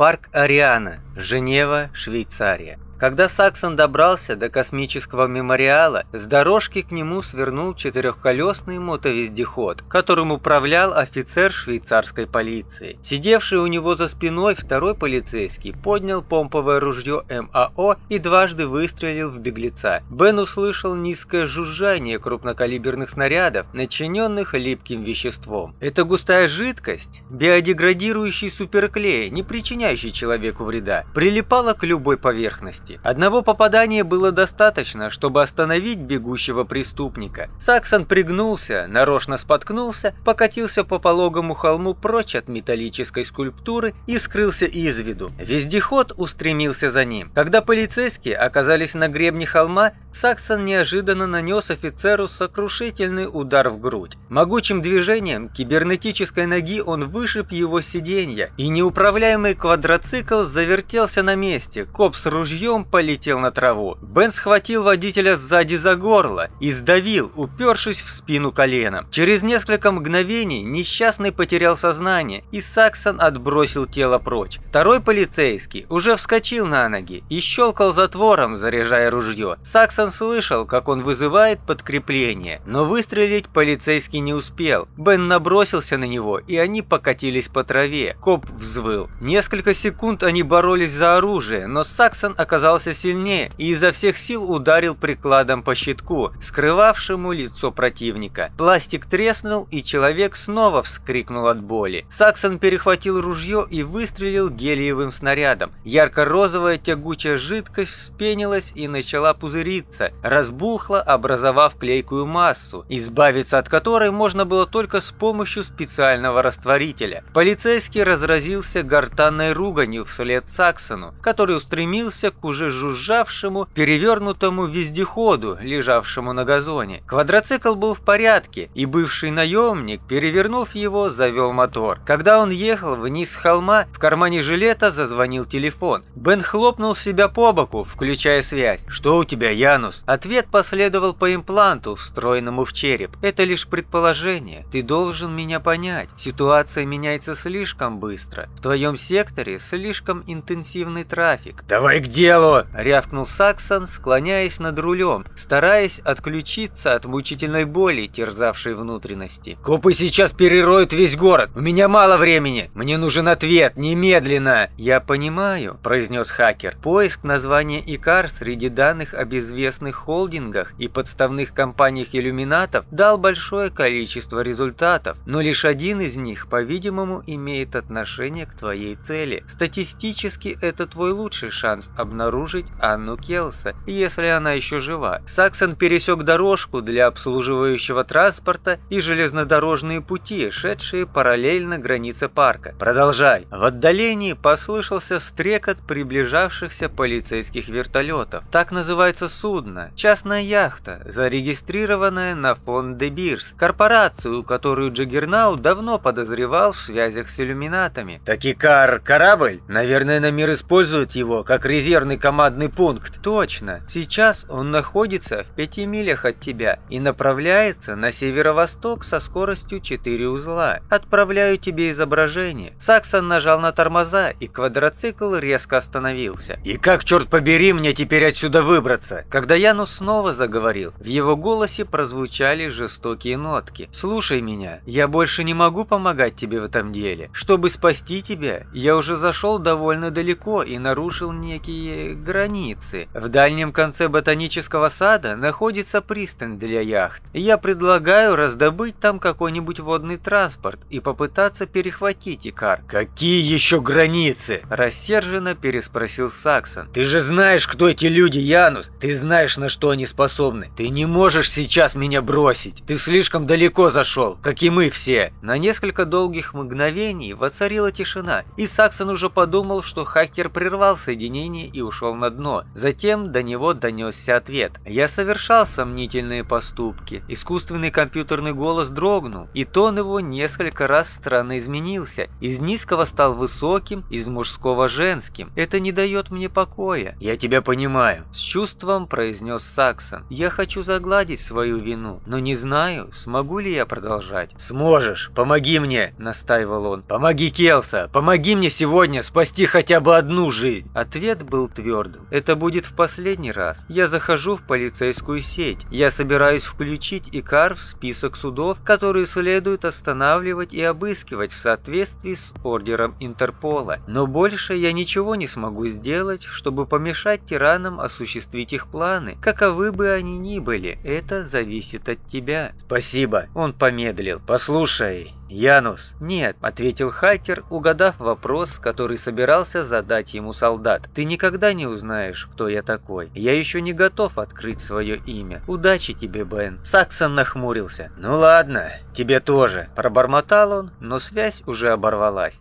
Парк Ариана, Женева, Швейцария. Когда Саксон добрался до космического мемориала, с дорожки к нему свернул четырехколесный мотовездеход, которым управлял офицер швейцарской полиции. Сидевший у него за спиной второй полицейский поднял помповое ружье МАО и дважды выстрелил в беглеца. Бен услышал низкое жужжание крупнокалиберных снарядов, начиненных липким веществом. Это густая жидкость, биодеградирующий суперклей, не причиняющий человеку вреда, прилипала к любой поверхности скорости. Одного попадания было достаточно, чтобы остановить бегущего преступника. Саксон пригнулся, нарочно споткнулся, покатился по пологому холму прочь от металлической скульптуры и скрылся из виду. Вездеход устремился за ним. Когда полицейские оказались на гребне холма, Саксон неожиданно нанес офицеру сокрушительный удар в грудь. Могучим движением кибернетической ноги он вышиб его сиденье, и неуправляемый квадроцикл завертелся на месте. Коп с ружьем кулаком полетел на траву. Бен схватил водителя сзади за горло и сдавил, упершись в спину коленом. Через несколько мгновений несчастный потерял сознание, и Саксон отбросил тело прочь. Второй полицейский уже вскочил на ноги и щелкал затвором, заряжая ружье. Саксон слышал, как он вызывает подкрепление, но выстрелить полицейский не успел. Бен набросился на него, и они покатились по траве. Коп взвыл. Несколько секунд они боролись за оружие, но Саксон оказался оказался сильнее и изо всех сил ударил прикладом по щитку, скрывавшему лицо противника. Пластик треснул, и человек снова вскрикнул от боли. Саксон перехватил ружье и выстрелил гелиевым снарядом. Ярко-розовая тягучая жидкость вспенилась и начала пузыриться, разбухла, образовав клейкую массу, избавиться от которой можно было только с помощью специального растворителя. Полицейский разразился гортанной руганью вслед Саксону, который устремился к уже уже жужжавшему, перевернутому вездеходу, лежавшему на газоне. Квадроцикл был в порядке, и бывший наемник, перевернув его, завел мотор. Когда он ехал вниз с холма, в кармане жилета зазвонил телефон. Бен хлопнул себя по боку, включая связь. «Что у тебя, Янус?» Ответ последовал по импланту, встроенному в череп. «Это лишь предположение. Ты должен меня понять. Ситуация меняется слишком быстро. В твоем секторе слишком интенсивный трафик». «Давай к делу!» — рявкнул Саксон, склоняясь над рулем, стараясь отключиться от мучительной боли, терзавшей внутренности. «Копы сейчас перероют весь город! У меня мало времени! Мне нужен ответ! Немедленно!» «Я понимаю», — произнес хакер. «Поиск названия Икар среди данных об известных холдингах и подставных компаниях иллюминатов дал большое количество результатов, но лишь один из них, по-видимому, имеет отношение к твоей цели. Статистически это твой лучший шанс обнаружить обнаружить Анну Келса, если она еще жива. Саксон пересек дорожку для обслуживающего транспорта и железнодорожные пути, шедшие параллельно границе парка. «Продолжай!» В отдалении послышался стрекот приближавшихся полицейских вертолетов. Так называется судно, частная яхта, зарегистрированная на фон де Бирс, корпорацию, которую Джаггернау давно подозревал в связях с иллюминатами. «Такикар – корабль? Наверное, на мир используют его как резервный командный пункт. Точно. Сейчас он находится в пяти милях от тебя и направляется на северо-восток со скоростью 4 узла. Отправляю тебе изображение. Саксон нажал на тормоза, и квадроцикл резко остановился. И как, черт побери, мне теперь отсюда выбраться? Когда Янус снова заговорил, в его голосе прозвучали жестокие нотки. «Слушай меня, я больше не могу помогать тебе в этом деле. Чтобы спасти тебя, я уже зашел довольно далеко и нарушил некие границы. В дальнем конце ботанического сада находится пристань для яхт. Я предлагаю раздобыть там какой-нибудь водный транспорт и попытаться перехватить Икар. «Какие еще границы?» – рассерженно переспросил Саксон. «Ты же знаешь, кто эти люди, Янус! Ты знаешь, на что они способны! Ты не можешь сейчас меня бросить! Ты слишком далеко зашел, как и мы все!» На несколько долгих мгновений воцарила тишина, и Саксон уже подумал, что хакер прервал соединение и ушел ушел на дно. Затем до него донесся ответ. Я совершал сомнительные поступки. Искусственный компьютерный голос дрогнул, и тон его несколько раз странно изменился. Из низкого стал высоким, из мужского женским. Это не дает мне покоя. «Я тебя понимаю», — с чувством произнес Саксон. «Я хочу загладить свою вину, но не знаю, смогу ли я продолжать». «Сможешь, помоги мне», — настаивал он. «Помоги Келса, помоги мне сегодня спасти хотя бы одну жизнь». Ответ был твердым. «Это будет в последний раз. Я захожу в полицейскую сеть. Я собираюсь включить ИКАР в список судов, которые следует останавливать и обыскивать в соответствии с ордером Интерпола. Но больше я ничего не смогу сделать, чтобы помешать тиранам осуществить их планы, каковы бы они ни были. Это зависит от тебя». «Спасибо». Он помедлил. «Послушай, «Янус!» «Нет», — ответил хакер, угадав вопрос, который собирался задать ему солдат. «Ты никогда не узнаешь, кто я такой. Я еще не готов открыть свое имя. Удачи тебе, Бен!» Саксон нахмурился. «Ну ладно, тебе тоже!» Пробормотал он, но связь уже оборвалась.